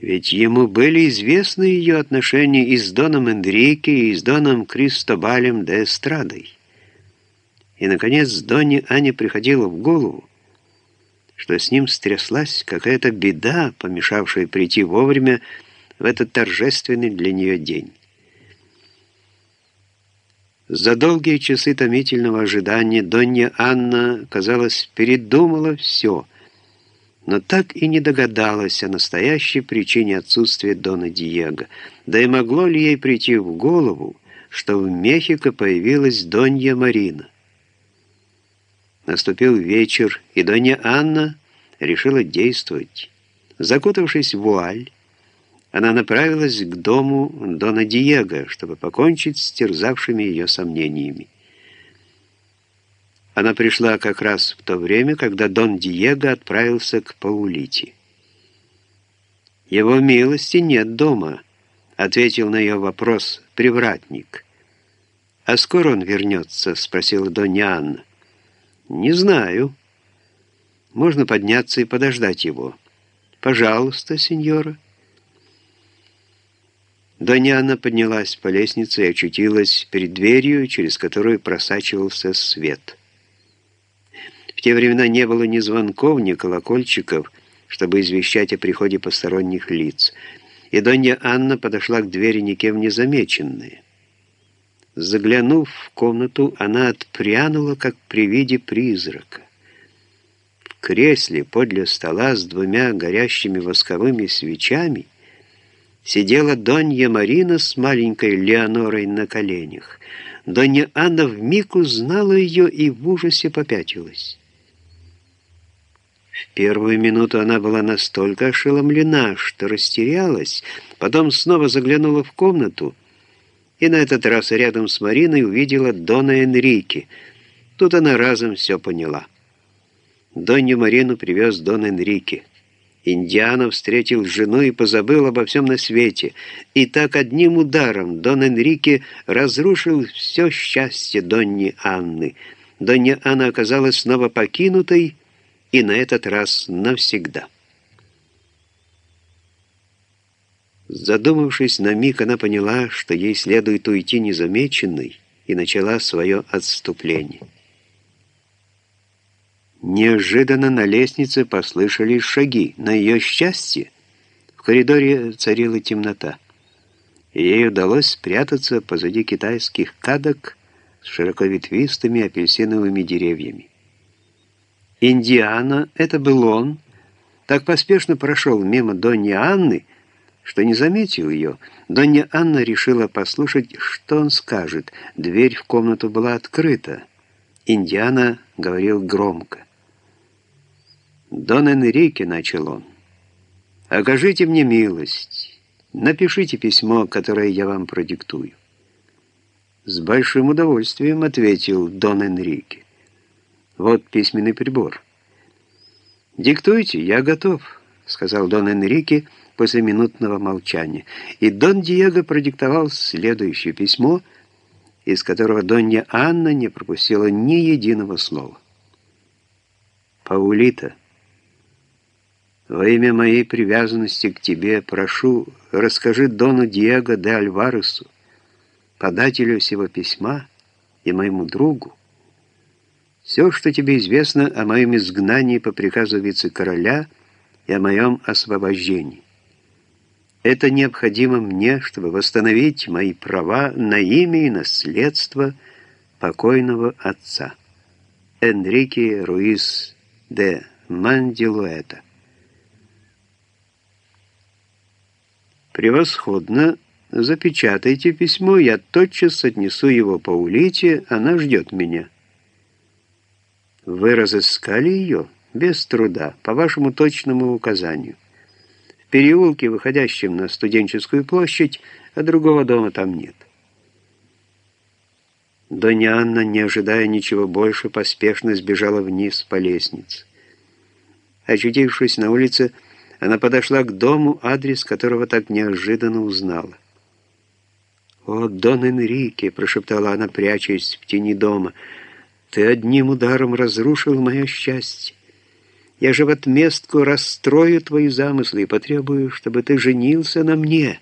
Ведь ему были известны ее отношения и с Доном Энрике, и с Доном Кристобалем де Эстрадой. И, наконец, Доне Ане приходило в голову, что с ним стряслась какая-то беда, помешавшая прийти вовремя в этот торжественный для нее день. За долгие часы томительного ожидания Донья Анна, казалось, передумала все — но так и не догадалась о настоящей причине отсутствия Дона Диего. Да и могло ли ей прийти в голову, что в Мехико появилась Донья Марина? Наступил вечер, и Донья Анна решила действовать. Закутавшись в вуаль, она направилась к дому Дона Диего, чтобы покончить с терзавшими ее сомнениями. Она пришла как раз в то время, когда Дон Диего отправился к Паулите. «Его милости нет дома», — ответил на ее вопрос привратник. «А скоро он вернется?» — спросила Анна. «Не знаю. Можно подняться и подождать его. Пожалуйста, сеньора». Донья Анна поднялась по лестнице и очутилась перед дверью, через которую просачивался свет. В те времена не было ни звонков, ни колокольчиков, чтобы извещать о приходе посторонних лиц. И Донья Анна подошла к двери никем не замеченная. Заглянув в комнату, она отпрянула, как при виде призрака. В кресле подле стола с двумя горящими восковыми свечами сидела Донья Марина с маленькой Леонорой на коленях. Донья Анна вмиг узнала ее и в ужасе попятилась. В первую минуту она была настолько ошеломлена, что растерялась, потом снова заглянула в комнату и на этот раз рядом с Мариной увидела Дона Энрике. Тут она разом все поняла. Донью Марину привез Дон Энрике. Индиана встретил жену и позабыл обо всем на свете. И так одним ударом Дон Энрике разрушил все счастье Донни Анны. Донья Анна оказалась снова покинутой, и на этот раз навсегда. Задумавшись на миг, она поняла, что ей следует уйти незамеченной, и начала свое отступление. Неожиданно на лестнице послышались шаги. На ее счастье в коридоре царила темнота. И ей удалось спрятаться позади китайских кадок с широковетвистыми апельсиновыми деревьями. Индиана, это был он, так поспешно прошел мимо Донни Анны, что не заметил ее. Донья Анна решила послушать, что он скажет. Дверь в комнату была открыта. Индиана говорил громко. «Дон Энрике», — начал он, — «окажите мне милость. Напишите письмо, которое я вам продиктую». «С большим удовольствием», — ответил Дон Энрике. Вот письменный прибор. «Диктуйте, я готов», — сказал Дон Энрике после минутного молчания. И Дон Диего продиктовал следующее письмо, из которого Донья Анна не пропустила ни единого слова. «Паулита, во имя моей привязанности к тебе прошу, расскажи Дону Диего де Альваресу, подателю сего письма и моему другу, все, что тебе известно о моем изгнании по приказу вице-короля и о моем освобождении. Это необходимо мне, чтобы восстановить мои права на имя и наследство покойного отца. Энрике Руис де Мандилуэта. Превосходно. Запечатайте письмо, я тотчас отнесу его по улите, она ждет меня. Вы разыскали ее? Без труда, по вашему точному указанию. В переулке, выходящем на студенческую площадь, а другого дома там нет. Донья Анна, не ожидая ничего больше, поспешно сбежала вниз по лестнице. Очутившись на улице, она подошла к дому, адрес которого так неожиданно узнала. «О, Дон Энрике!» — прошептала она, прячась в тени дома — ты одним ударом разрушил мое счастье. Я же в отместку расстрою твои замыслы и потребую, чтобы ты женился на мне».